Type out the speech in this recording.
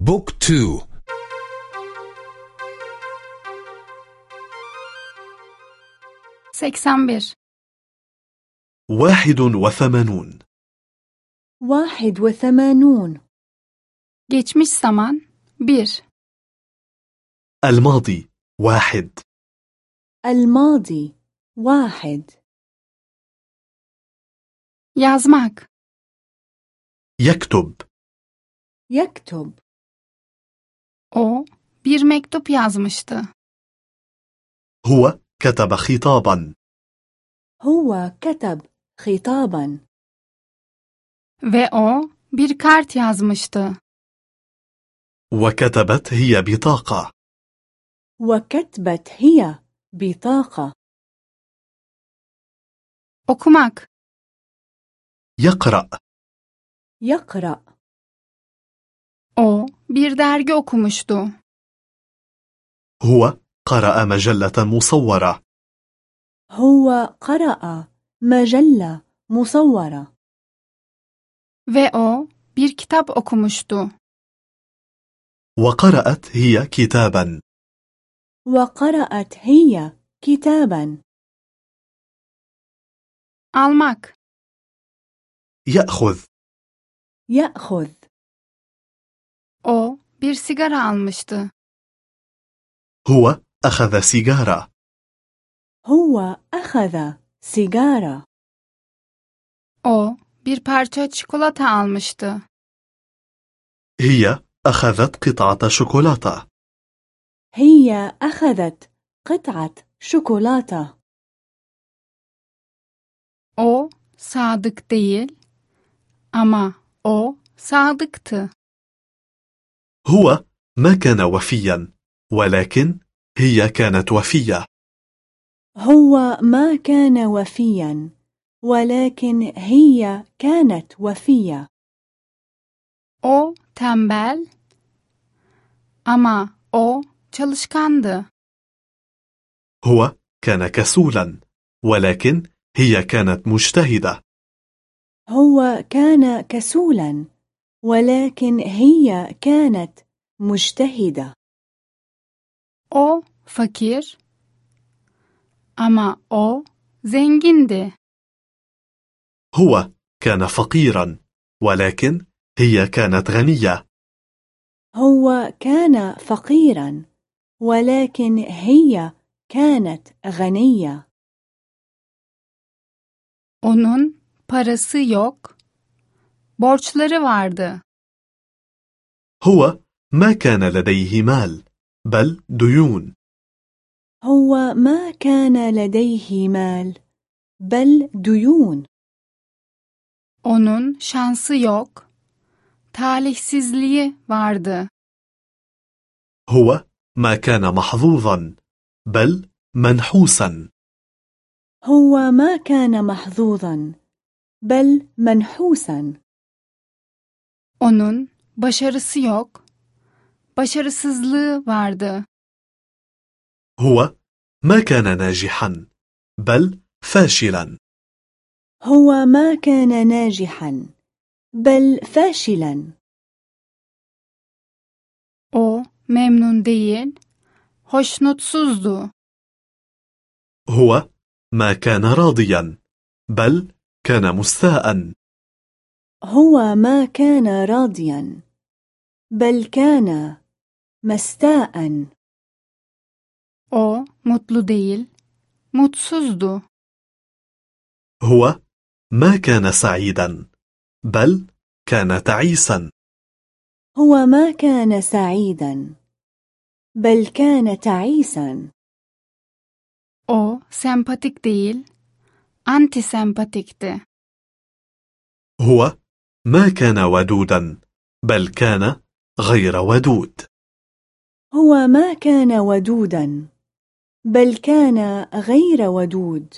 بوك تو. seksen bir واحد وثمانون. واحد وثمانون. Geçmiş zaman bir. الماضي واحد. الماضي واحد. Yazmak. يكتب. يكتب. O bir mektup yazmıştı هو كتب خطابا. هو كتب خطابا. ve o bir kart yazmıştı وكتبت هي بطاقة. وكتبت هي بطاقة. okumak يقرأ. يقرأ. O bir dergi okumuştu. هو قرأ مجلة مصورة. هو قرأ مجلة مصورة. Ve o bir kitap okumuştu. وقرأت هي كتابا. وقرأت هي كتابا. Almak. يأخذ. يأخذ. Bir sigara almıştı هو أخذ سيجارة هو أخذ سيجارة o bir parça çikolata almıştı هي أخذت قطعة شوكولاتة هي أخذت قطعة شوكولاتة o sadık değil ama o sadıktı هو ما كان وفيا ولكن هي كانت وفية. هو ما كان وفيا ولكن هي كانت وفية. O tembel ama o çalışkandı. هو كان كسولا ولكن هي كانت مجتهدة. هو كان كسولا ولكن هي كانت مجتهدة. O fakir ama o zengindi. هو كان فقيرا ولكن هي كانت غنية. هو كان فقيرا ولكن هي كانت غنية. Onun parası yok, borçları vardı. هو ما كان لديه مال بل ديون هو ما كان لديه مال بل ديون Onun şansı yok, talihsizliği vardı. هو ما كان محظوظا بل منحوسا هو ما كان محظوظا بل منحوسا Onun başarısı yok, başarısızlığı vardı. هو ما كان ناجحا بل فاشلا هو ما كان ناجحا بل فاشلا O memnun değil, hoşnutsuzdu. هو ما كان راضيا بل كان مستاء هو ما كان راضيا بل كان مستاء O mutlu değil, mutsuzdu. هو ما كان سعيدا بل كان تعيسا هو ما كان سعيدا بل كان تعيسا O sempatik değil, antisempatikti. هو ما كان ودودا بل كان غير ودود. هو ما كان ودودا بل كان غير ودود.